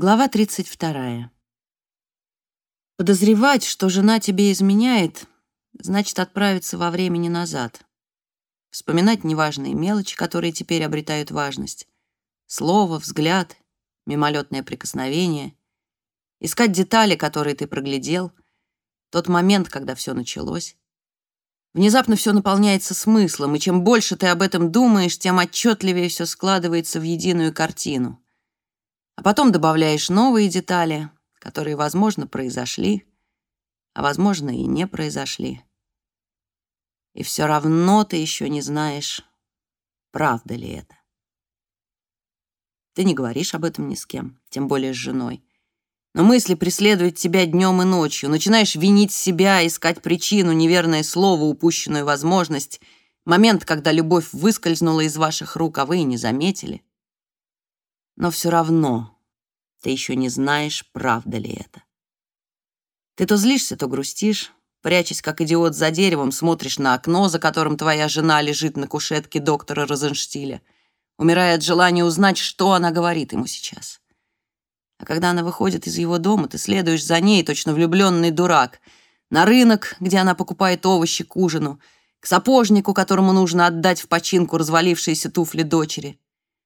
Глава 32. Подозревать, что жена тебе изменяет, значит отправиться во времени назад. Вспоминать неважные мелочи, которые теперь обретают важность. Слово, взгляд, мимолетное прикосновение. Искать детали, которые ты проглядел. Тот момент, когда все началось. Внезапно все наполняется смыслом, и чем больше ты об этом думаешь, тем отчетливее все складывается в единую картину. А потом добавляешь новые детали, которые, возможно, произошли, а, возможно, и не произошли. И все равно ты еще не знаешь, правда ли это. Ты не говоришь об этом ни с кем, тем более с женой. Но мысли преследуют тебя днем и ночью. Начинаешь винить себя, искать причину, неверное слово, упущенную возможность, момент, когда любовь выскользнула из ваших рук, а вы и не заметили. Но все равно ты еще не знаешь, правда ли это. Ты то злишься, то грустишь, прячась как идиот за деревом, смотришь на окно, за которым твоя жена лежит на кушетке доктора Розенштиля, умирая от желания узнать, что она говорит ему сейчас. А когда она выходит из его дома, ты следуешь за ней, точно влюбленный дурак, на рынок, где она покупает овощи к ужину, к сапожнику, которому нужно отдать в починку развалившиеся туфли дочери,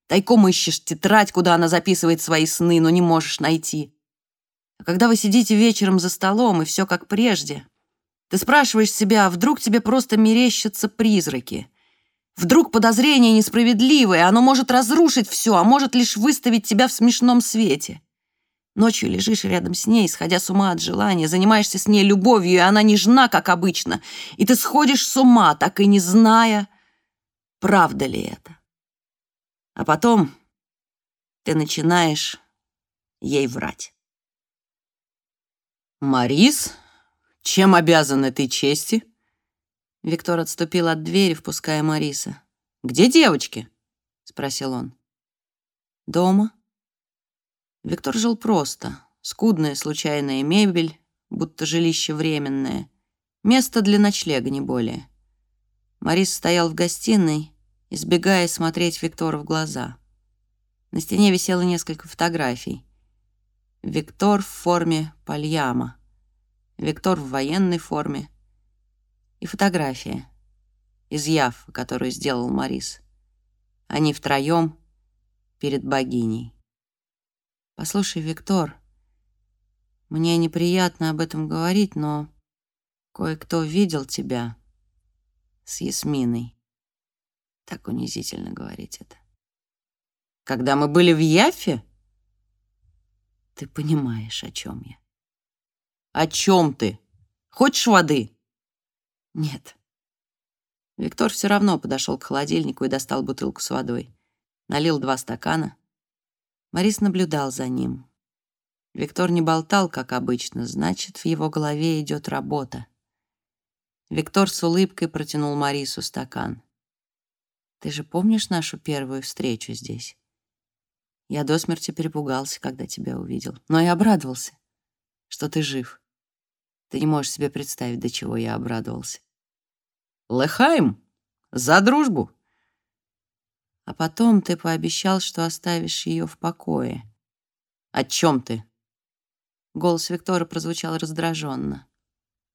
Тайком ищешь тетрадь, куда она записывает свои сны, но не можешь найти. А когда вы сидите вечером за столом, и все как прежде, ты спрашиваешь себя, а вдруг тебе просто мерещатся призраки? Вдруг подозрение несправедливое, оно может разрушить все, а может лишь выставить тебя в смешном свете. Ночью лежишь рядом с ней, сходя с ума от желания, занимаешься с ней любовью, и она нежна, как обычно, и ты сходишь с ума, так и не зная, правда ли это. А потом ты начинаешь ей врать. «Марис, чем обязан этой чести?» Виктор отступил от двери, впуская Мариса. «Где девочки?» — спросил он. «Дома». Виктор жил просто. Скудная случайная мебель, будто жилище временное. Место для ночлега, не более. Марис стоял в гостиной, избегая смотреть Виктору в глаза. На стене висело несколько фотографий. Виктор в форме пальяма, Виктор в военной форме и фотография из Яв, которую сделал Морис. Они втроем перед богиней. «Послушай, Виктор, мне неприятно об этом говорить, но кое-кто видел тебя с Ясминой. Так унизительно говорить это. Когда мы были в Яфе? Ты понимаешь, о чем я. О чем ты? Хочешь воды? Нет. Виктор все равно подошел к холодильнику и достал бутылку с водой. Налил два стакана. Морис наблюдал за ним. Виктор не болтал, как обычно, значит, в его голове идет работа. Виктор с улыбкой протянул Марису стакан. Ты же помнишь нашу первую встречу здесь? Я до смерти перепугался, когда тебя увидел, но и обрадовался, что ты жив. Ты не можешь себе представить, до чего я обрадовался. Лехайм, за дружбу. А потом ты пообещал, что оставишь ее в покое. О чем ты? Голос Виктора прозвучал раздраженно.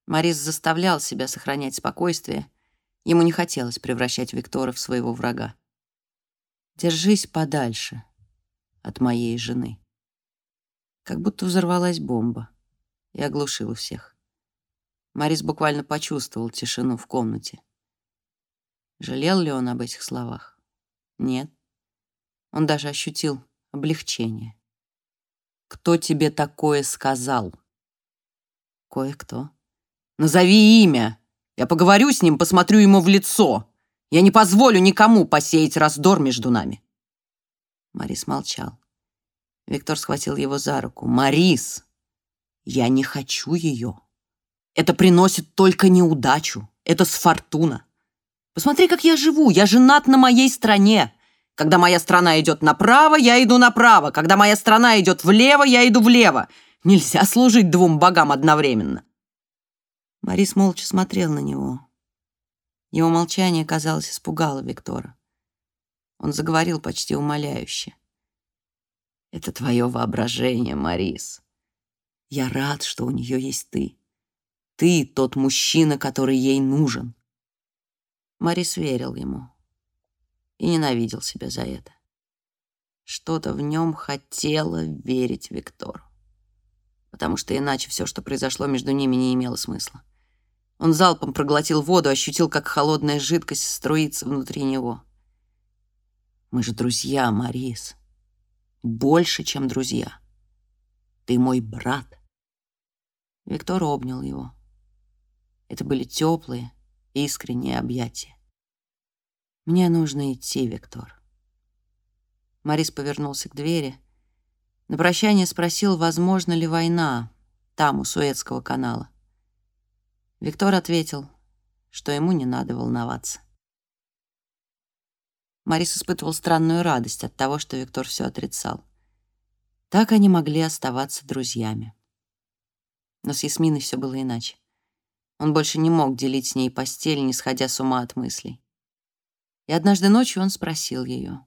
Морис заставлял себя сохранять спокойствие, Ему не хотелось превращать Виктора в своего врага. «Держись подальше от моей жены». Как будто взорвалась бомба и оглушила всех. Марис буквально почувствовал тишину в комнате. Жалел ли он об этих словах? Нет. Он даже ощутил облегчение. «Кто тебе такое сказал?» «Кое-кто». «Назови имя!» Я поговорю с ним, посмотрю ему в лицо. Я не позволю никому посеять раздор между нами. Марис молчал. Виктор схватил его за руку. «Марис, я не хочу ее. Это приносит только неудачу. Это с фортуна. Посмотри, как я живу. Я женат на моей стране. Когда моя страна идет направо, я иду направо. Когда моя страна идет влево, я иду влево. Нельзя служить двум богам одновременно. Борис молча смотрел на него. Его молчание, казалось, испугало Виктора. Он заговорил почти умоляюще. Это твое воображение, Марис. Я рад, что у нее есть ты. Ты тот мужчина, который ей нужен. Марис верил ему и ненавидел себя за это. Что-то в нем хотело верить Виктору, потому что иначе все, что произошло между ними, не имело смысла. Он залпом проглотил воду, ощутил, как холодная жидкость струится внутри него. «Мы же друзья, Марис. Больше, чем друзья. Ты мой брат». Виктор обнял его. Это были теплые, искренние объятия. «Мне нужно идти, Виктор». Марис повернулся к двери. На прощание спросил, возможно ли война там, у Суэцкого канала. Виктор ответил, что ему не надо волноваться. Марис испытывал странную радость от того, что Виктор все отрицал. Так они могли оставаться друзьями. Но с Ясминой все было иначе. Он больше не мог делить с ней постель, не сходя с ума от мыслей. И однажды ночью он спросил ее.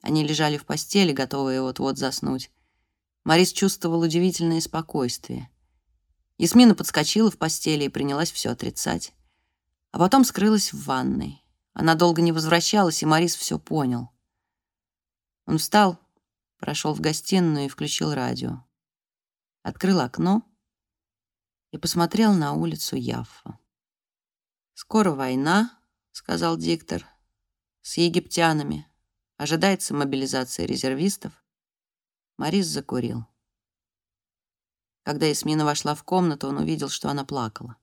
Они лежали в постели, готовые вот-вот заснуть. Марис чувствовал удивительное спокойствие. Ясмина подскочила в постели и принялась все отрицать. А потом скрылась в ванной. Она долго не возвращалась, и Марис все понял. Он встал, прошел в гостиную и включил радио. Открыл окно и посмотрел на улицу Яффа. «Скоро война», — сказал диктор, — «с египтянами. Ожидается мобилизация резервистов». Марис закурил. Когда Ясмина вошла в комнату, он увидел, что она плакала.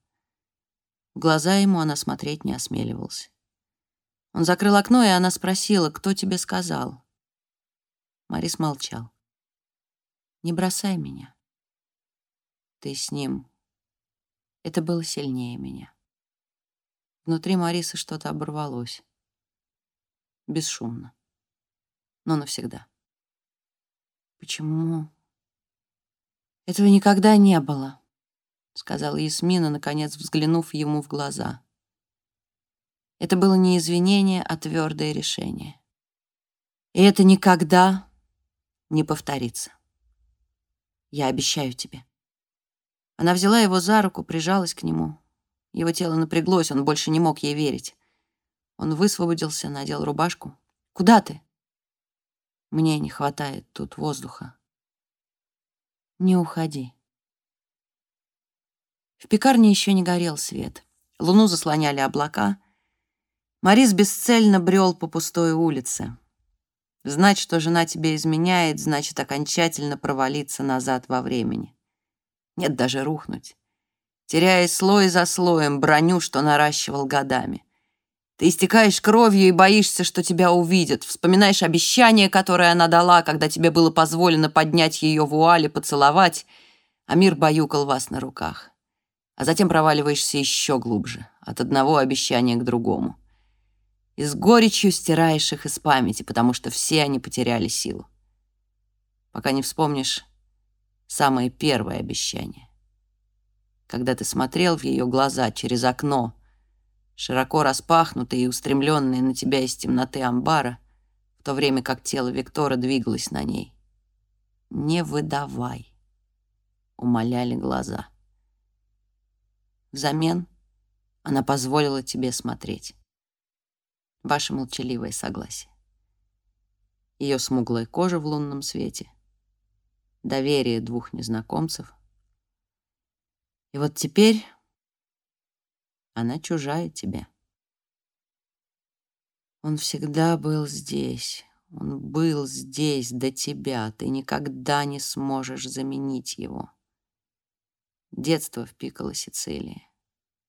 В глаза ему она смотреть не осмеливался. Он закрыл окно, и она спросила, кто тебе сказал. Марис молчал. «Не бросай меня. Ты с ним. Это было сильнее меня». Внутри Марисы что-то оборвалось. Бесшумно. Но навсегда. «Почему этого никогда не было, сказала Ясмина, наконец взглянув ему в глаза. Это было не извинение, а твердое решение. И это никогда не повторится. Я обещаю тебе. Она взяла его за руку, прижалась к нему. Его тело напряглось, он больше не мог ей верить. Он высвободился, надел рубашку. «Куда ты?» «Мне не хватает тут воздуха», не уходи. В пекарне еще не горел свет. Луну заслоняли облака. Морис бесцельно брел по пустой улице. Знать, что жена тебе изменяет, значит окончательно провалиться назад во времени. Нет, даже рухнуть. Теряя слой за слоем броню, что наращивал годами. Ты истекаешь кровью и боишься, что тебя увидят. Вспоминаешь обещание, которое она дала, когда тебе было позволено поднять ее вуаль и поцеловать, а мир баюкал вас на руках. А затем проваливаешься еще глубже, от одного обещания к другому. И с горечью стираешь их из памяти, потому что все они потеряли силу. Пока не вспомнишь самое первое обещание. Когда ты смотрел в ее глаза через окно — широко распахнутые и устремленные на тебя из темноты амбара, в то время как тело Виктора двигалось на ней. «Не выдавай», — умоляли глаза. Взамен она позволила тебе смотреть. Ваше молчаливое согласие. Ее смуглая кожа в лунном свете, доверие двух незнакомцев. И вот теперь она чужая тебе. Он всегда был здесь. Он был здесь до тебя. Ты никогда не сможешь заменить его. Детство в Пикколо, Сицилии.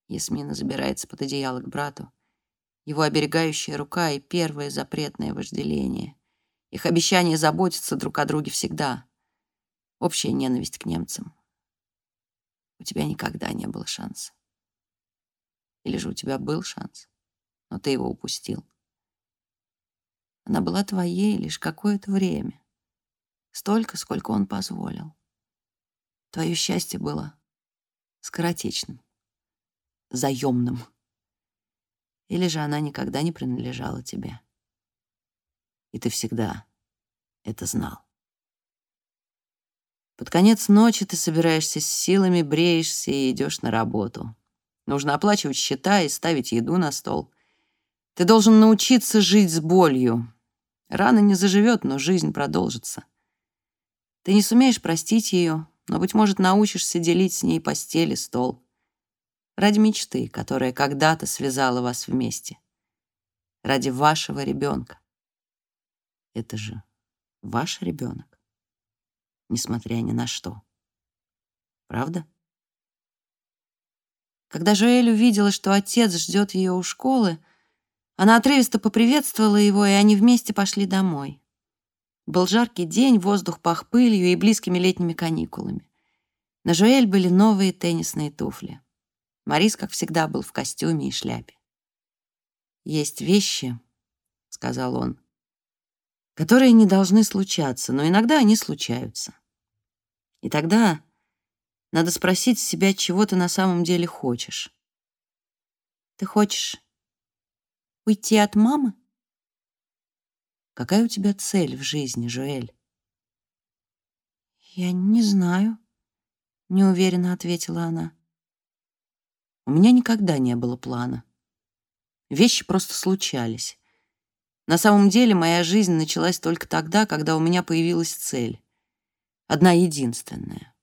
Ясмина забирается под одеяло к брату. Его оберегающая рука и первое запретное вожделение. Их обещание заботиться друг о друге всегда. Общая ненависть к немцам. У тебя никогда не было шанса. Или же у тебя был шанс, но ты его упустил. Она была твоей лишь какое-то время. Столько, сколько он позволил. Твое счастье было скоротечным, заемным. Или же она никогда не принадлежала тебе. И ты всегда это знал. Под конец ночи ты собираешься с силами, бреешься и идешь на работу. Нужно оплачивать счета и ставить еду на стол. Ты должен научиться жить с болью. Рана не заживет, но жизнь продолжится. Ты не сумеешь простить ее, но, быть может, научишься делить с ней постель и стол. Ради мечты, которая когда-то связала вас вместе. Ради вашего ребенка. Это же ваш ребенок, несмотря ни на что. Правда? Когда Жоэль увидела, что отец ждет ее у школы, она отрывисто поприветствовала его, и они вместе пошли домой. Был жаркий день, воздух пах пылью и близкими летними каникулами. На Жоэль были новые теннисные туфли. Марис, как всегда, был в костюме и шляпе. «Есть вещи», — сказал он, — «которые не должны случаться, но иногда они случаются. И тогда надо спросить себя, чего ты на самом деле хочешь. Ты хочешь уйти от мамы? Какая у тебя цель в жизни, Жуэль? Я не знаю, неуверенно ответила она. У меня никогда не было плана. Вещи просто случались. На самом деле моя жизнь началась только тогда, когда у меня появилась цель. Одна единственная.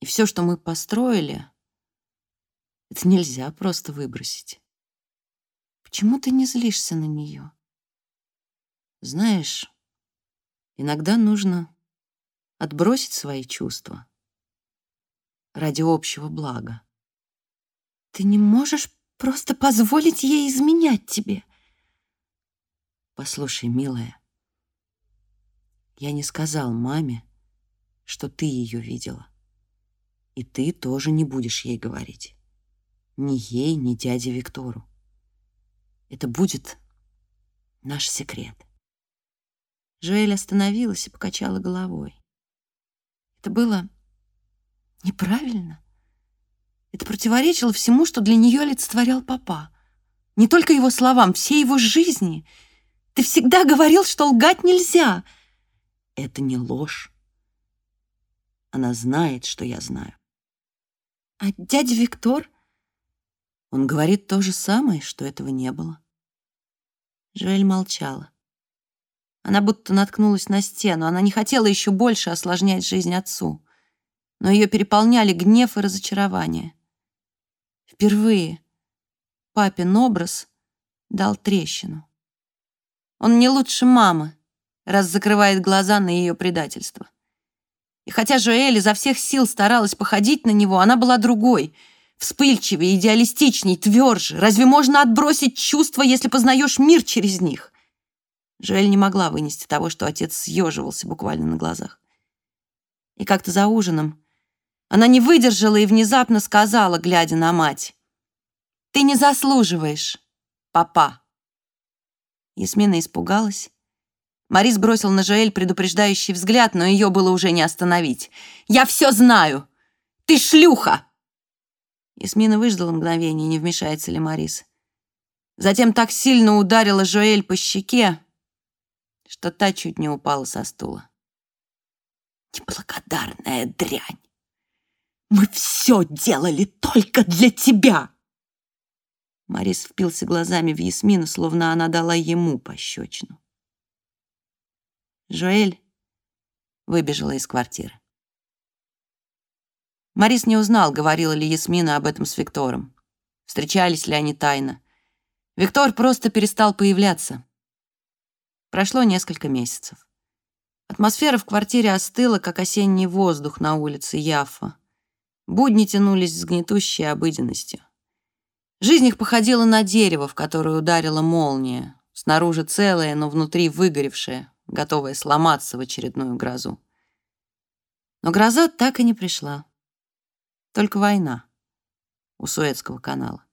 И все, что мы построили, это нельзя просто выбросить. Почему ты не злишься на нее? Знаешь, иногда нужно отбросить свои чувства ради общего блага. Ты не можешь просто позволить ей изменять тебе. Послушай, милая, я не сказал маме, что ты ее видела. И ты тоже не будешь ей говорить. Ни ей, ни дяде Виктору. Это будет наш секрет. Жоэль остановилась и покачала головой. Это было неправильно. Это противоречило всему, что для нее олицетворял папа. Не только его словам, всей его жизни. Ты всегда говорил, что лгать нельзя. Это не ложь. Она знает, что я знаю. А дядя Виктор? Он говорит то же самое, что этого не было. Жоэль молчала. Она будто наткнулась на стену. Она не хотела еще больше осложнять жизнь отцу. Но ее переполняли гнев и разочарование. Впервые папин образ дал трещину. Он не лучше мамы, раз закрывает глаза на ее предательство. И хотя Жоэль изо всех сил старалась походить на него, она была другой, вспыльчивее, идеалистичней, тверже. Разве можно отбросить чувства, если познаешь мир через них? Жоэль не могла вынести того, что отец съеживался буквально на глазах. И как-то за ужином она не выдержала и внезапно сказала, глядя на мать, «Ты не заслуживаешь, папа». Ясмина испугалась Марис бросил на Жоэль предупреждающий взгляд, но ее было уже не остановить. «Я все знаю! Ты шлюха!» Ясмина выждала мгновение, не вмешается ли Марис. Затем так сильно ударила Жоэль по щеке, что та чуть не упала со стула. «Неблагодарная дрянь! Мы все делали только для тебя!» Марис впился глазами в Ясмину, словно она дала ему пощечину. Жоэль выбежала из квартиры. Марис не узнал, говорила ли Ясмина об этом с Виктором. Встречались ли они тайно. Виктор просто перестал появляться. Прошло несколько месяцев. Атмосфера в квартире остыла, как осенний воздух на улице Яффа. Будни тянулись с гнетущей обыденностью. Жизнь их походила на дерево, в которое ударила молния, снаружи целое, но внутри выгоревшее, готовая сломаться в очередную грозу. Но гроза так и не пришла. Только война у Суэцкого канала.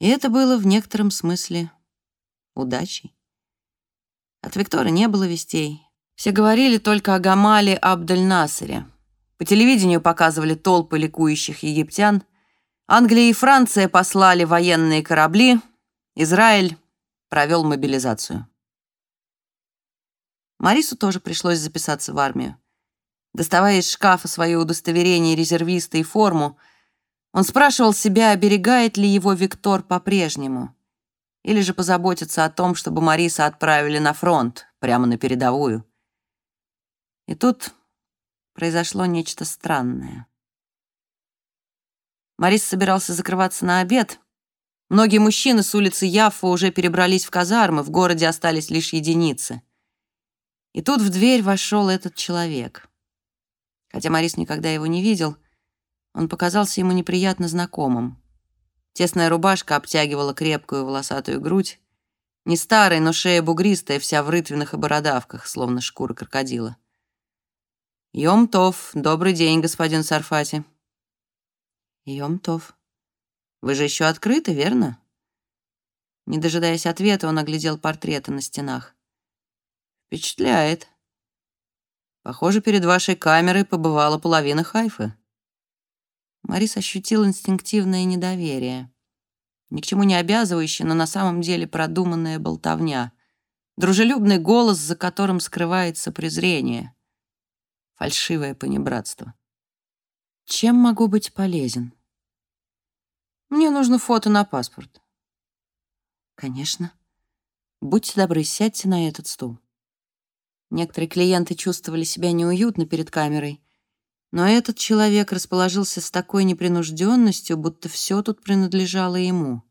И это было в некотором смысле удачей. От Виктора не было вестей. Все говорили только о Гамале Абдель-Насере. По телевидению показывали толпы ликующих египтян. Англия и Франция послали военные корабли. Израиль провел мобилизацию. Марису тоже пришлось записаться в армию. Доставая из шкафа свое удостоверение резервиста и форму, он спрашивал себя, оберегает ли его Виктор по-прежнему, или же позаботиться о том, чтобы Мариса отправили на фронт, прямо на передовую. И тут произошло нечто странное. Марис собирался закрываться на обед. Многие мужчины с улицы Яффа уже перебрались в казармы, в городе остались лишь единицы. И тут в дверь вошел этот человек. Хотя Марис никогда его не видел, он показался ему неприятно знакомым. Тесная рубашка обтягивала крепкую волосатую грудь. Не старая, но шея бугристая, вся в рытвинах и бородавках, словно шкура крокодила. «Йом-Тов, добрый день, господин Сарфати». «Йом-Тов. Вы же еще открыты, верно?» Не дожидаясь ответа, он оглядел портреты на стенах. «Впечатляет. Похоже, перед вашей камерой побывала половина Хайфы». Марис ощутил инстинктивное недоверие. Ни к чему не обязывающее, но на самом деле продуманная болтовня. Дружелюбный голос, за которым скрывается презрение. Фальшивое понебратство. Чем могу быть полезен? Мне нужно фото на паспорт. Конечно. Будьте добры, сядьте на этот стул. Некоторые клиенты чувствовали себя неуютно перед камерой, но этот человек расположился с такой непринужденностью, будто все тут принадлежало ему.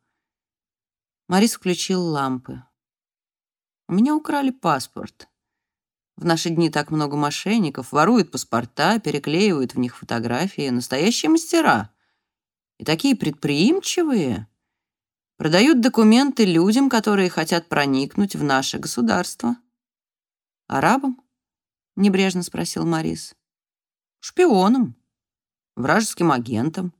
Марис включил лампы. «У меня украли паспорт. В наши дни так много мошенников, воруют паспорта, переклеивают в них фотографии. Настоящие мастера. И такие предприимчивые. Продают документы людям, которые хотят проникнуть в наше государство». «Арабам?» — небрежно спросил Марис шпионом, вражеским агентом.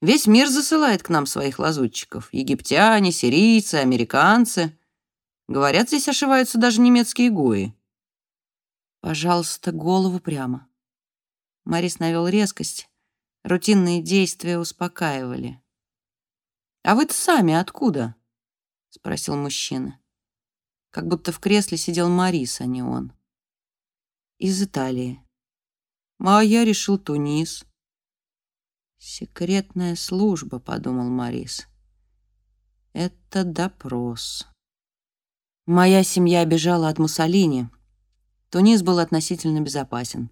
Весь мир засылает к нам своих лазутчиков. Египтяне, сирийцы, американцы. Говорят, здесь ошиваются даже немецкие гои. Пожалуйста, голову прямо. Марис навел резкость. Рутинные действия успокаивали. «А вы-то сами откуда?» — спросил мужчина. Как будто в кресле сидел Марис, а не он. «Из Италии», а я решил Тунис. Секретная служба, подумал Марис. Это допрос. Моя семья бежала от Муссолини. Тунис был относительно безопасен.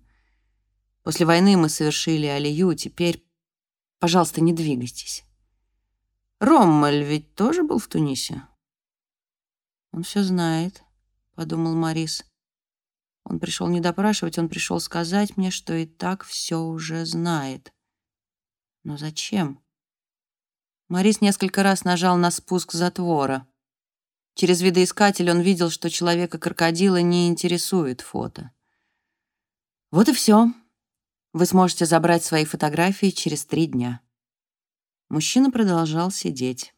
После войны мы совершили алию, теперь, пожалуйста, не двигайтесь. Роммель ведь тоже был в Тунисе? Он все знает, подумал Марис. Он пришел не допрашивать, он пришел сказать мне, что и так все уже знает. Но зачем? Морис несколько раз нажал на спуск затвора. Через видоискатель он видел, что человека-крокодила не интересует фото. Вот и все. Вы сможете забрать свои фотографии через три дня. Мужчина продолжал сидеть.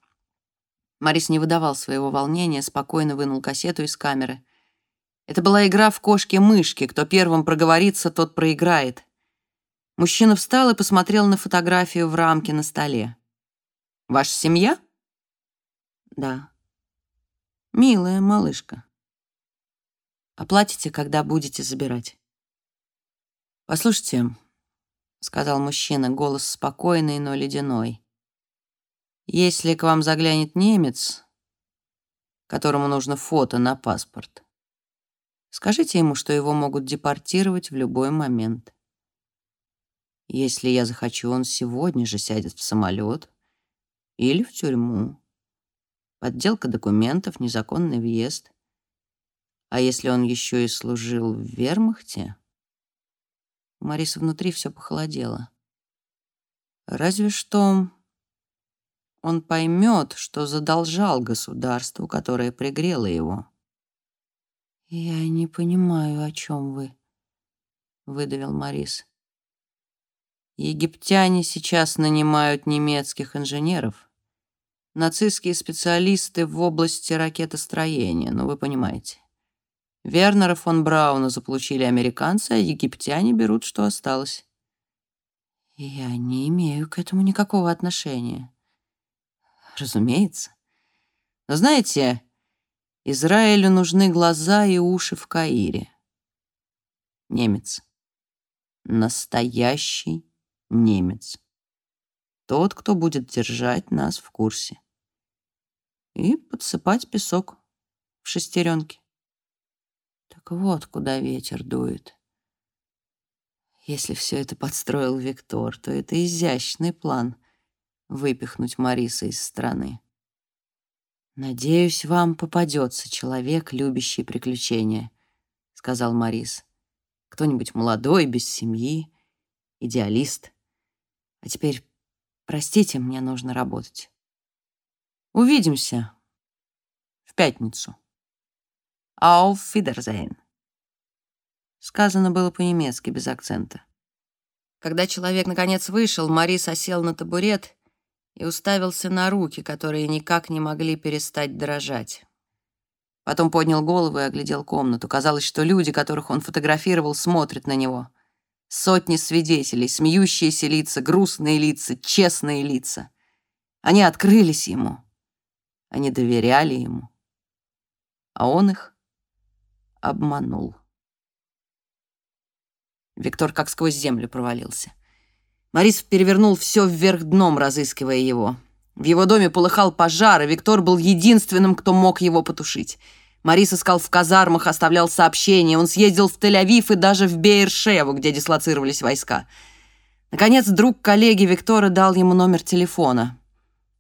Морис не выдавал своего волнения, спокойно вынул кассету из камеры. Это была игра в кошки-мышки. Кто первым проговорится, тот проиграет. Мужчина встал и посмотрел на фотографию в рамке на столе. «Ваша семья?» «Да». «Милая малышка». «Оплатите, когда будете забирать». «Послушайте», — сказал мужчина, голос спокойный, но ледяной. «Если к вам заглянет немец, которому нужно фото на паспорт, Скажите ему, что его могут депортировать в любой момент. Если я захочу, он сегодня же сядет в самолет или в тюрьму. Подделка документов, незаконный въезд. А если он еще и служил в вермахте? У внутри все похолодело. Разве что он поймет, что задолжал государству, которое пригрело его. «Я не понимаю, о чем вы», — выдавил Морис. «Египтяне сейчас нанимают немецких инженеров. Нацистские специалисты в области ракетостроения, ну вы понимаете. Вернера фон Брауна заполучили американцы, а египтяне берут, что осталось». «Я не имею к этому никакого отношения». «Разумеется. Но знаете, Израилю нужны глаза и уши в Каире. Немец. настоящий немец. Тот, кто будет держать нас в курсе. И подсыпать песок в шестеренки. Так вот, куда ветер дует. Если все это подстроил Виктор, то это изящный план — выпихнуть Мариса из страны. «Надеюсь, вам попадется человек, любящий приключения», — сказал Марис. «Кто-нибудь молодой, без семьи, идеалист. А теперь, простите, мне нужно работать. Увидимся в пятницу. Auf Wiedersehen». Сказано было по-немецки, без акцента. Когда человек наконец вышел, Марис осел на табурет и уставился на руки, которые никак не могли перестать дрожать. Потом поднял голову и оглядел комнату. Казалось, что люди, которых он фотографировал, смотрят на него. Сотни свидетелей, смеющиеся лица, грустные лица, честные лица. Они открылись ему. Они доверяли ему. А он их обманул. Виктор как сквозь землю провалился. Марис перевернул все вверх дном, разыскивая его. В его доме полыхал пожар, и Виктор был единственным, кто мог его потушить. Марис искал в казармах, оставлял сообщения. Он съездил в Тель-Авив и даже в Бейершеву, где дислоцировались войска. Наконец, друг коллеги Виктора дал ему номер телефона.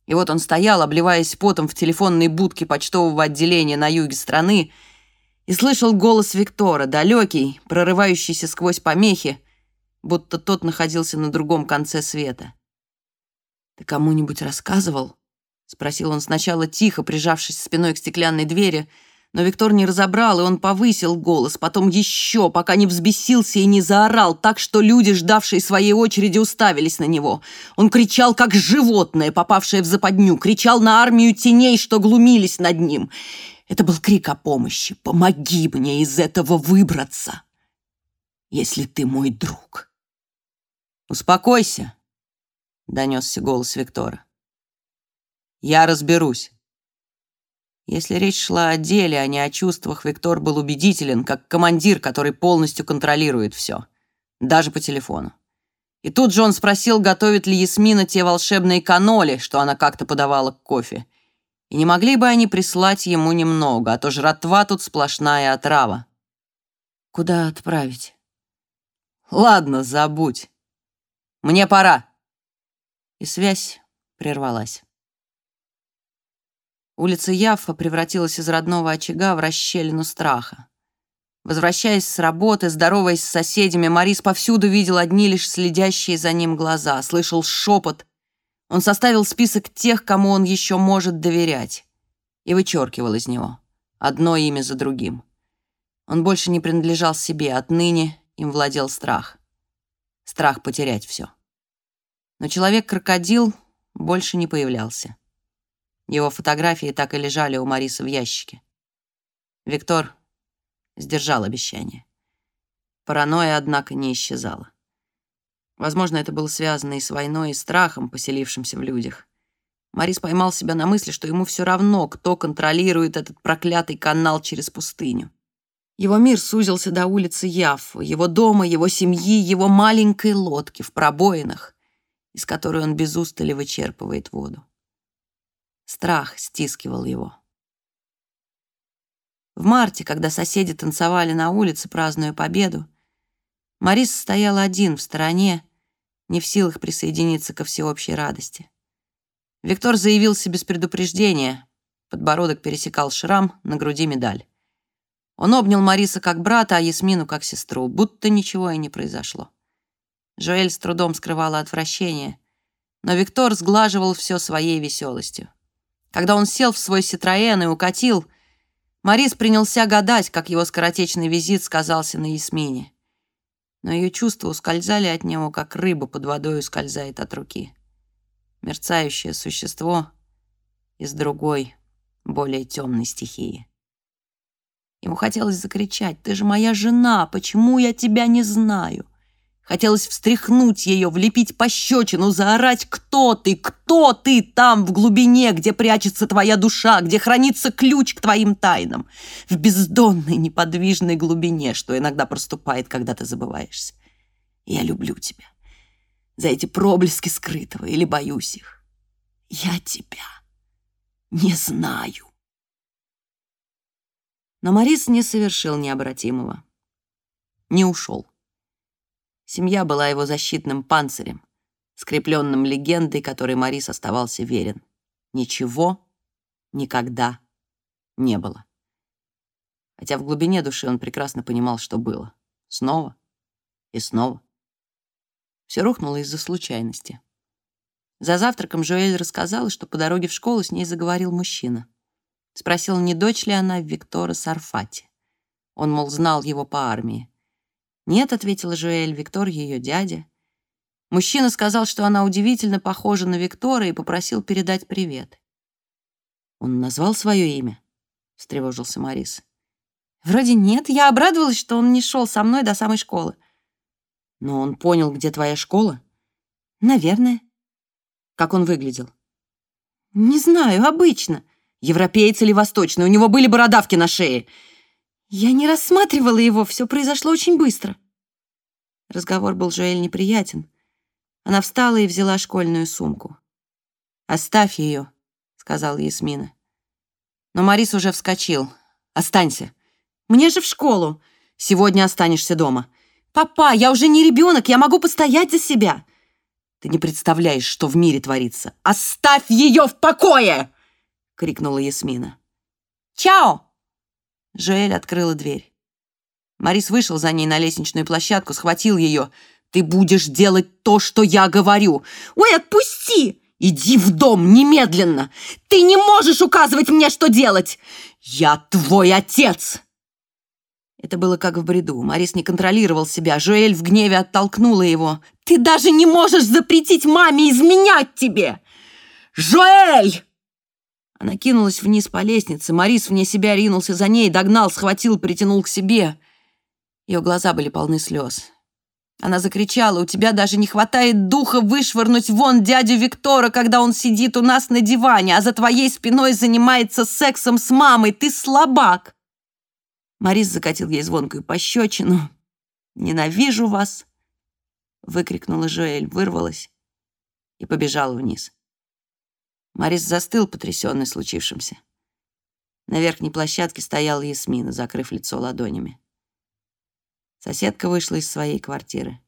И вот он стоял, обливаясь потом в телефонной будке почтового отделения на юге страны, и слышал голос Виктора, далекий, прорывающийся сквозь помехи, будто тот находился на другом конце света. «Ты кому-нибудь рассказывал?» — спросил он сначала тихо, прижавшись спиной к стеклянной двери, но Виктор не разобрал, и он повысил голос, потом еще, пока не взбесился и не заорал, так что люди, ждавшие своей очереди, уставились на него. Он кричал, как животное, попавшее в западню, кричал на армию теней, что глумились над ним. Это был крик о помощи. «Помоги мне из этого выбраться, если ты мой друг». «Успокойся», — донесся голос Виктора. «Я разберусь». Если речь шла о деле, а не о чувствах, Виктор был убедителен, как командир, который полностью контролирует все, даже по телефону. И тут же он спросил, готовит ли Ясмина те волшебные каноли, что она как-то подавала к кофе. И не могли бы они прислать ему немного, а то жратва тут сплошная отрава. Куда отправить? Ладно, забудь. Мне пора. И связь прервалась. Улица Яффа превратилась из родного очага в расщелину страха. Возвращаясь с работы, здороваясь с соседями, Марис повсюду видел одни лишь следящие за ним глаза, слышал шепот, он составил список тех, кому он еще может доверять, и вычеркивал из него одно имя за другим. Он больше не принадлежал себе, отныне им владел страх. Страх потерять все. Но человек-крокодил больше не появлялся. Его фотографии так и лежали у Мариса в ящике. Виктор сдержал обещание. Паранойя, однако, не исчезала. Возможно, это было связано и с войной, и страхом, поселившимся в людях. Марис поймал себя на мысли, что ему все равно, кто контролирует этот проклятый канал через пустыню. Его мир сузился до улицы Яффа, его дома, его семьи, его маленькой лодки в пробоинах, из которой он без устали вычерпывает воду. Страх стискивал его. В марте, когда соседи танцевали на улице, празднуя победу, Марис стоял один в стороне, не в силах присоединиться ко всеобщей радости. Виктор заявился без предупреждения. Подбородок пересекал шрам, на груди медаль. Он обнял Мариса как брата, а Ясмину как сестру, будто ничего и не произошло. Жоэль с трудом скрывала отвращение, но Виктор сглаживал все своей веселостью. Когда он сел в свой Ситроен и укатил, Марис принялся гадать, как его скоротечный визит сказался на Ясмине но ее чувства ускользали от него, как рыба под водой ускользает от руки. Мерцающее существо из другой, более темной стихии. Ему хотелось закричать «Ты же моя жена! Почему я тебя не знаю?» Хотелось встряхнуть ее, влепить пощечину, заорать «Кто ты? Кто ты там в глубине, где прячется твоя душа, где хранится ключ к твоим тайнам?» В бездонной неподвижной глубине, что иногда проступает, когда ты забываешься. Я люблю тебя. За эти проблески скрытого или боюсь их. Я тебя не знаю. Но Морис не совершил необратимого. Не ушел. Семья была его защитным панцирем, скрепленным легендой, которой Морис оставался верен. Ничего никогда не было. Хотя в глубине души он прекрасно понимал, что было. Снова и снова. Все рухнуло из-за случайности. За завтраком Жоэль рассказала, что по дороге в школу с ней заговорил мужчина. Спросил, не дочь ли она Виктора Сарфати. Он, мол, знал его по армии. «Нет», — ответила Жоэль, — «Виктор ее дядя». Мужчина сказал, что она удивительно похожа на Виктора и попросил передать привет. «Он назвал свое имя?» — встревожился Морис. «Вроде нет. Я обрадовалась, что он не шел со мной до самой школы». «Но он понял, где твоя школа?» «Наверное». «Как он выглядел?» «Не знаю, обычно. Европеец или восточный? У него были бородавки на шее». «Я не рассматривала его, все произошло очень быстро». Разговор был Жоэль неприятен. Она встала и взяла школьную сумку. «Оставь ее», — сказала Ясмина. Но Марис уже вскочил. «Останься. Мне же в школу. Сегодня останешься дома. Папа, я уже не ребенок, я могу постоять за себя». «Ты не представляешь, что в мире творится. Оставь ее в покое!» — крикнула Ясмина. «Чао!» Жоэль открыла дверь. Марис вышел за ней на лестничную площадку, схватил ее. «Ты будешь делать то, что я говорю!» «Ой, отпусти!» «Иди в дом немедленно! Ты не можешь указывать мне, что делать! Я твой отец!» Это было как в бреду. Марис не контролировал себя. Жоэль в гневе оттолкнула его. «Ты даже не можешь запретить маме изменять тебе!» «Жоэль!» Она кинулась вниз по лестнице. Марис вне себя ринулся за ней, догнал, схватил, притянул к себе. Ее глаза были полны слез. Она закричала, «У тебя даже не хватает духа вышвырнуть вон дядю Виктора, когда он сидит у нас на диване, а за твоей спиной занимается сексом с мамой. Ты слабак!» Марис закатил ей звонкую пощечину. «Ненавижу вас!» выкрикнула Жоэль, вырвалась и побежала вниз. Марис застыл, потрясенный случившимся. На верхней площадке стояла Ясмина, закрыв лицо ладонями. Соседка вышла из своей квартиры.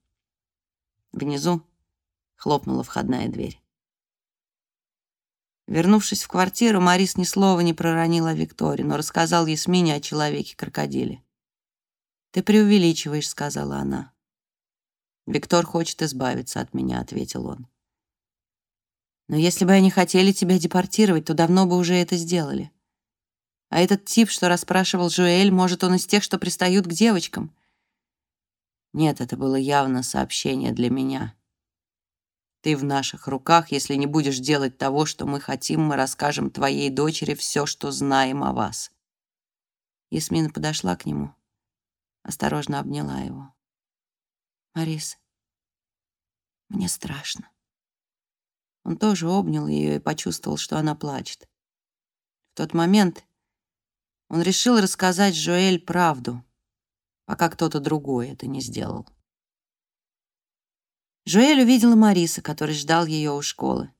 Внизу хлопнула входная дверь. Вернувшись в квартиру, Марис ни слова не проронил о Викторе, но рассказал Ясмине о человеке-крокодиле. «Ты преувеличиваешь», — сказала она. «Виктор хочет избавиться от меня», — ответил он. Но если бы они хотели тебя депортировать, то давно бы уже это сделали. А этот тип, что расспрашивал Жуэль, может, он из тех, что пристают к девочкам? Нет, это было явно сообщение для меня. Ты в наших руках, если не будешь делать того, что мы хотим, мы расскажем твоей дочери все, что знаем о вас. Ясмина подошла к нему, осторожно обняла его. Марис, мне страшно. Он тоже обнял ее и почувствовал, что она плачет. В тот момент он решил рассказать Жоэль правду, пока кто-то другой это не сделал. Жоэль увидела Мариса, который ждал ее у школы.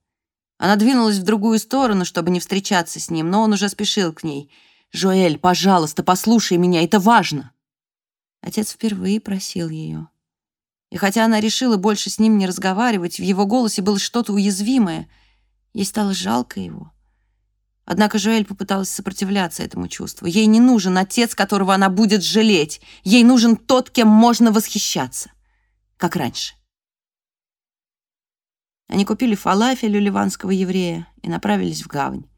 Она двинулась в другую сторону, чтобы не встречаться с ним, но он уже спешил к ней. «Жоэль, пожалуйста, послушай меня, это важно!» Отец впервые просил ее. И хотя она решила больше с ним не разговаривать, в его голосе было что-то уязвимое. Ей стало жалко его. Однако Жоэль попыталась сопротивляться этому чувству. Ей не нужен отец, которого она будет жалеть. Ей нужен тот, кем можно восхищаться. Как раньше. Они купили фалафель у ливанского еврея и направились в гавань.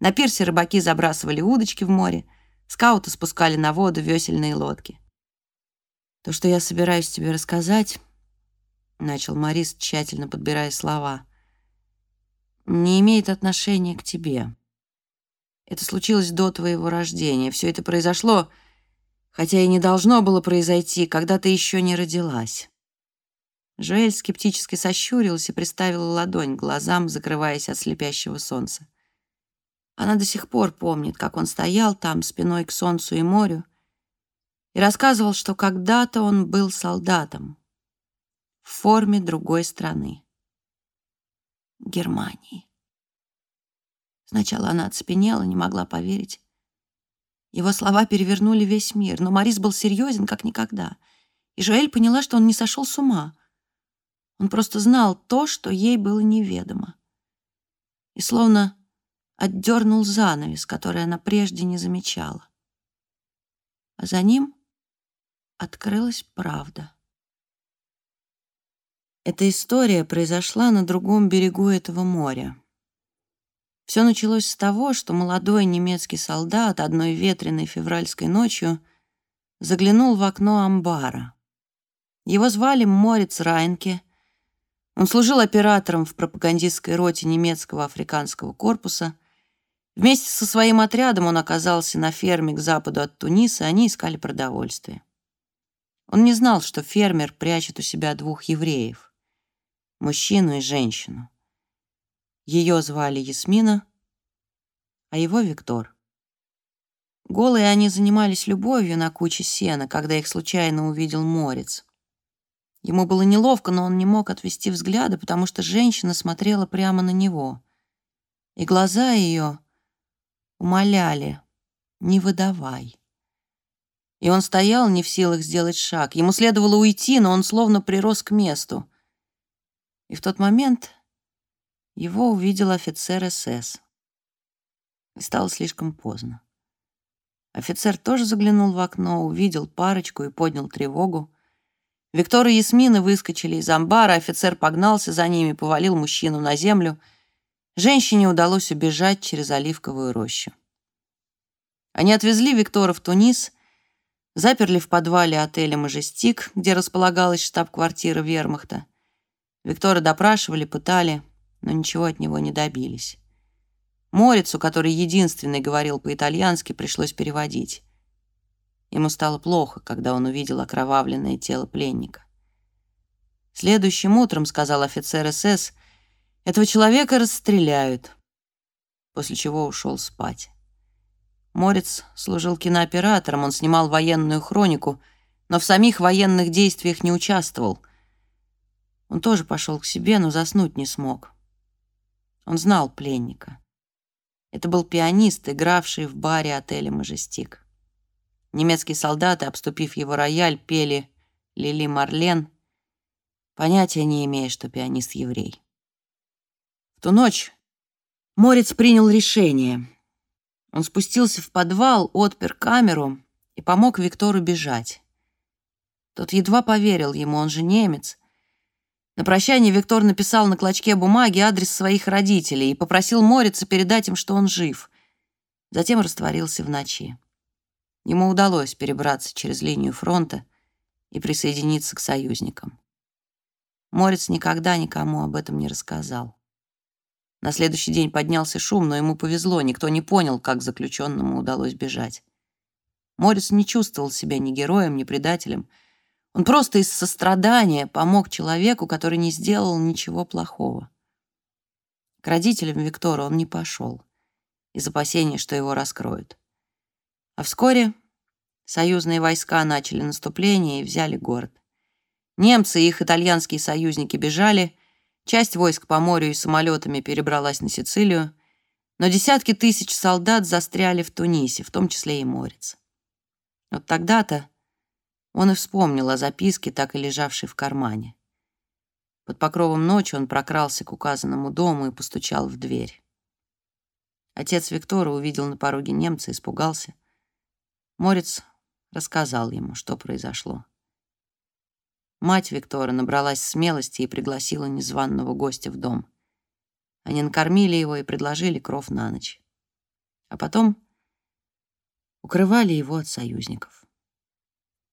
На пирсе рыбаки забрасывали удочки в море, скауты спускали на воду весельные лодки. То, что я собираюсь тебе рассказать, начал Морис, тщательно подбирая слова, не имеет отношения к тебе. Это случилось до твоего рождения. Все это произошло, хотя и не должно было произойти, когда ты еще не родилась. Жоэль скептически сощурилась и приставила ладонь к глазам, закрываясь от слепящего солнца. Она до сих пор помнит, как он стоял там, спиной к солнцу и морю, и рассказывал, что когда-то он был солдатом. в форме другой страны. Германии. Сначала она оцепенела, не могла поверить. Его слова перевернули весь мир, но Морис был серьезен, как никогда. И Жоэль поняла, что он не сошел с ума. Он просто знал то, что ей было неведомо. И словно отдернул занавес, который она прежде не замечала. А за ним открылась правда. Эта история произошла на другом берегу этого моря. Все началось с того, что молодой немецкий солдат одной ветреной февральской ночью заглянул в окно амбара. Его звали Морец Райнке. Он служил оператором в пропагандистской роте немецкого африканского корпуса. Вместе со своим отрядом он оказался на ферме к западу от Туниса, они искали продовольствие. Он не знал, что фермер прячет у себя двух евреев — мужчину и женщину. Ее звали Ясмина, а его Виктор. Голые они занимались любовью на куче сена, когда их случайно увидел Морец. Ему было неловко, но он не мог отвести взгляда, потому что женщина смотрела прямо на него. И глаза ее умоляли «Не выдавай». И он стоял, не в силах сделать шаг. Ему следовало уйти, но он словно прирос к месту. И в тот момент его увидел офицер СС. И стало слишком поздно. Офицер тоже заглянул в окно, увидел парочку и поднял тревогу. Виктор и Ясмина выскочили из амбара, офицер погнался за ними, повалил мужчину на землю. Женщине удалось убежать через оливковую рощу. Они отвезли Виктора в Тунис, заперли в подвале отеля «Мажестик», где располагалась штаб-квартира вермахта. Виктора допрашивали, пытали — но ничего от него не добились. Морицу, который единственный говорил по-итальянски, пришлось переводить. Ему стало плохо, когда он увидел окровавленное тело пленника. «Следующим утром, — сказал офицер СС, — этого человека расстреляют», после чего ушел спать. Морец служил кинооператором, он снимал военную хронику, но в самих военных действиях не участвовал. Он тоже пошел к себе, но заснуть не смог. Он знал пленника. Это был пианист, игравший в баре отеля «Мажестик». Немецкие солдаты, обступив его рояль, пели «Лили Марлен», понятия не имея, что пианист еврей. В ту ночь Морец принял решение. Он спустился в подвал, отпер камеру и помог Виктору бежать. Тот едва поверил ему, он же немец — на прощание Виктор написал на клочке бумаги адрес своих родителей и попросил Морица передать им, что он жив. Затем растворился в ночи. Ему удалось перебраться через линию фронта и присоединиться к союзникам. Морец никогда никому об этом не рассказал. На следующий день поднялся шум, но ему повезло, никто не понял, как заключенному удалось бежать. Морец не чувствовал себя ни героем, ни предателем — он просто из сострадания помог человеку, который не сделал ничего плохого. К родителям Виктора он не пошел из опасения, что его раскроют. А вскоре союзные войска начали наступление и взяли город. Немцы и их итальянские союзники бежали, часть войск по морю и самолетами перебралась на Сицилию, но десятки тысяч солдат застряли в Тунисе, в том числе и морец. Вот тогда-то он и вспомнил о записке, так и лежавшей в кармане. Под покровом ночи он прокрался к указанному дому и постучал в дверь. Отец Виктора увидел на пороге немца, испугался. Морец рассказал ему, что произошло. Мать Виктора набралась смелости и пригласила незваного гостя в дом. Они накормили его и предложили кров на ночь. А потом укрывали его от союзников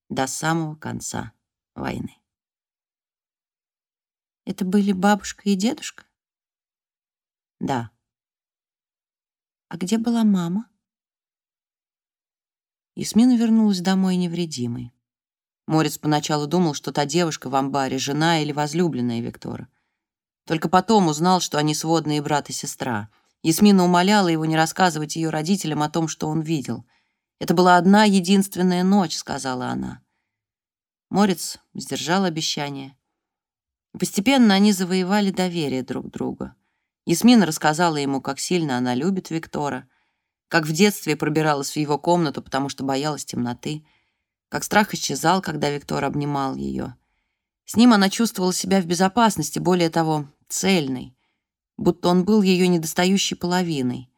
до самого конца войны. Это были бабушка и дедушка? Да. А где была мама? Ясмина вернулась домой невредимой. Морец поначалу думал, что та девушка в амбаре — жена или возлюбленная Виктора. Только потом узнал, что они сводные брат и сестра. Ясмина умоляла его не рассказывать ее родителям о том, что он видел. «Это была одна единственная ночь», — сказала она. Морец сдержал обещание. Постепенно они завоевали доверие друг друга. Ясмина рассказала ему, как сильно она любит Виктора, как в детстве пробиралась в его комнату, потому что боялась темноты, как страх исчезал, когда Виктор обнимал ее. С ним она чувствовала себя в безопасности, более того, цельной, будто он был ее недостающей половиной.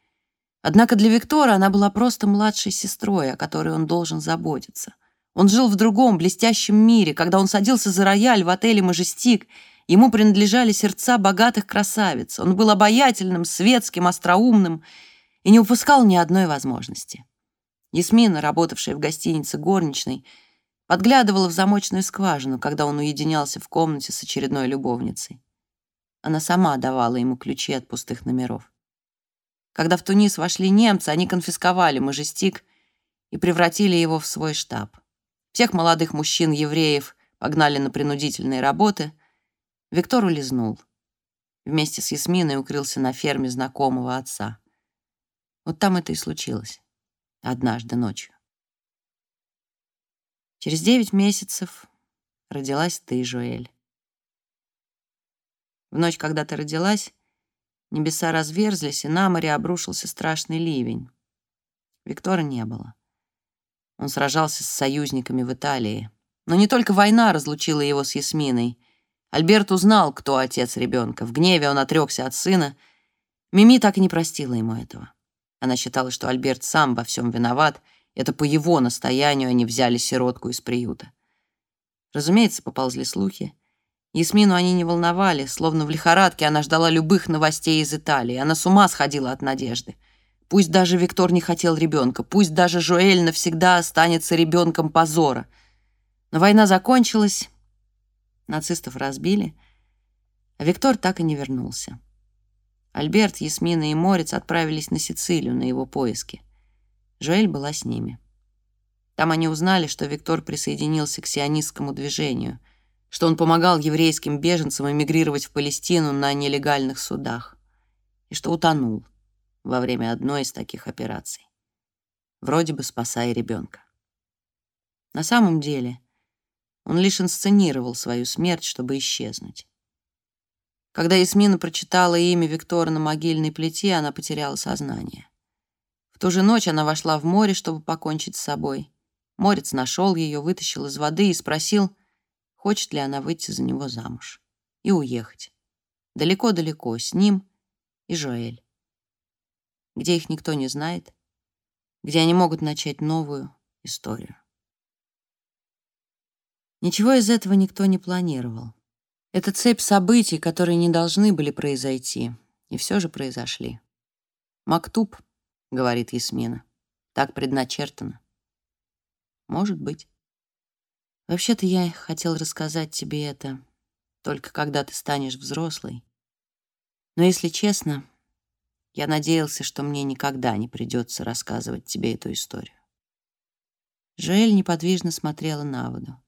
Однако для Виктора она была просто младшей сестрой, о которой он должен заботиться. Он жил в другом, блестящем мире. Когда он садился за рояль в отеле «Мажестик», ему принадлежали сердца богатых красавиц. Он был обаятельным, светским, остроумным и не упускал ни одной возможности. Ясмина, работавшая в гостинице горничной, подглядывала в замочную скважину, когда он уединялся в комнате с очередной любовницей. Она сама давала ему ключи от пустых номеров. Когда в Тунис вошли немцы, они конфисковали Мажестик и превратили его в свой штаб. Всех молодых мужчин-евреев погнали на принудительные работы. Виктор улизнул. Вместе с Ясминой укрылся на ферме знакомого отца. Вот там это и случилось. Однажды ночью. Через девять месяцев родилась ты, Жуэль. В ночь, когда ты родилась, небеса разверзлись, и на море обрушился страшный ливень. Виктора не было. Он сражался с союзниками в Италии. Но не только война разлучила его с Ясминой. Альберт узнал, кто отец ребенка. В гневе он отрекся от сына. Мими так и не простила ему этого. Она считала, что Альберт сам во всем виноват — это по его настоянию они взяли сиротку из приюта. Разумеется, поползли слухи. Ясмину они не волновали, словно в лихорадке она ждала любых новостей из Италии. Она с ума сходила от надежды. Пусть даже Виктор не хотел ребенка, пусть даже Жоэль навсегда останется ребенком позора. Но война закончилась, нацистов разбили, а Виктор так и не вернулся. Альберт, Ясмина и Морец отправились на Сицилию на его поиски. Жоэль была с ними. Там они узнали, что Виктор присоединился к сионистскому движению, что он помогал еврейским беженцам эмигрировать в Палестину на нелегальных судах и что утонул во время одной из таких операций, вроде бы спасая ребенка. На самом деле он лишь инсценировал свою смерть, чтобы исчезнуть. Когда Ясмина прочитала имя Виктора на могильной плите, она потеряла сознание. В ту же ночь она вошла в море, чтобы покончить с собой. Морец нашел ее, вытащил из воды и спросил, хочет ли она выйти за него замуж и уехать. Далеко-далеко, с ним и Жоэль. Где их никто не знает, где они могут начать новую историю. Ничего из этого никто не планировал. Это цепь событий, которые не должны были произойти, и все же произошли. Мактуб — говорит Ясмина. «Так предначертано». «Может быть. Вообще-то я хотел рассказать тебе это только когда ты станешь взрослой. Но, если честно, я надеялся, что мне никогда не придется рассказывать тебе эту историю». Жоэль неподвижно смотрела на воду.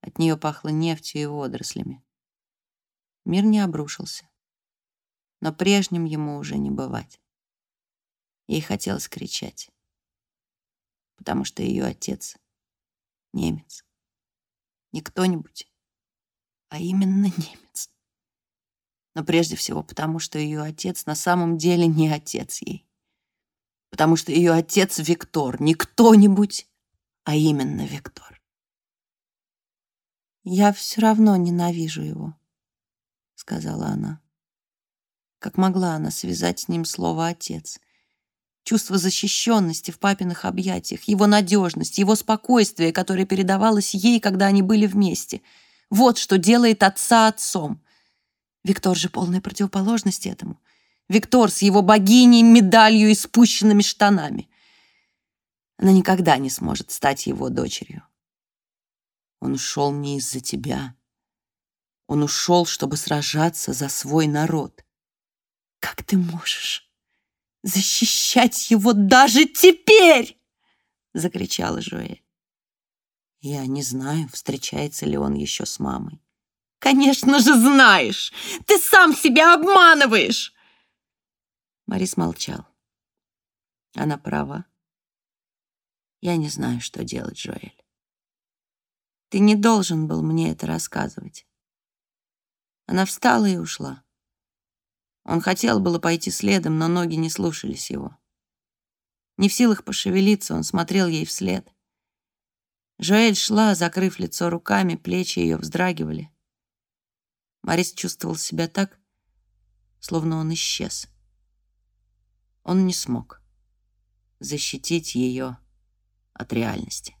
От нее пахло нефтью и водорослями. Мир не обрушился, но прежним ему уже не бывать. Ей хотелось кричать, потому что ее отец — немец. Не кто-нибудь, а именно немец. Но прежде всего потому, что ее отец на самом деле не отец ей. Потому что ее отец Виктор, не кто-нибудь, а именно Виктор. «Я все равно ненавижу его», — сказала она. Как могла она связать с ним слово «отец»? Чувство защищенности в папиных объятиях, его надежность, его спокойствие, которое передавалось ей, когда они были вместе. Вот что делает отца отцом. Виктор же полная противоположность этому. Виктор с его богиней, медалью и спущенными штанами. Она никогда не сможет стать его дочерью. Он ушел не из-за тебя. Он ушел, чтобы сражаться за свой народ. Как ты можешь? защищать его даже теперь!» — закричала Жоэль. Я не знаю, встречается ли он еще с мамой. «Конечно же знаешь! Ты сам себя обманываешь!» Марис молчал. Она права. Я не знаю, что делать, Жоэль. Ты не должен был мне это рассказывать. Она встала и ушла. Он хотел было пойти следом, но ноги не слушались его. Не в силах пошевелиться, он смотрел ей вслед. Жоэль шла, закрыв лицо руками, плечи ее вздрагивали. Морис чувствовал себя так, словно он исчез. Он не смог защитить ее от реальности.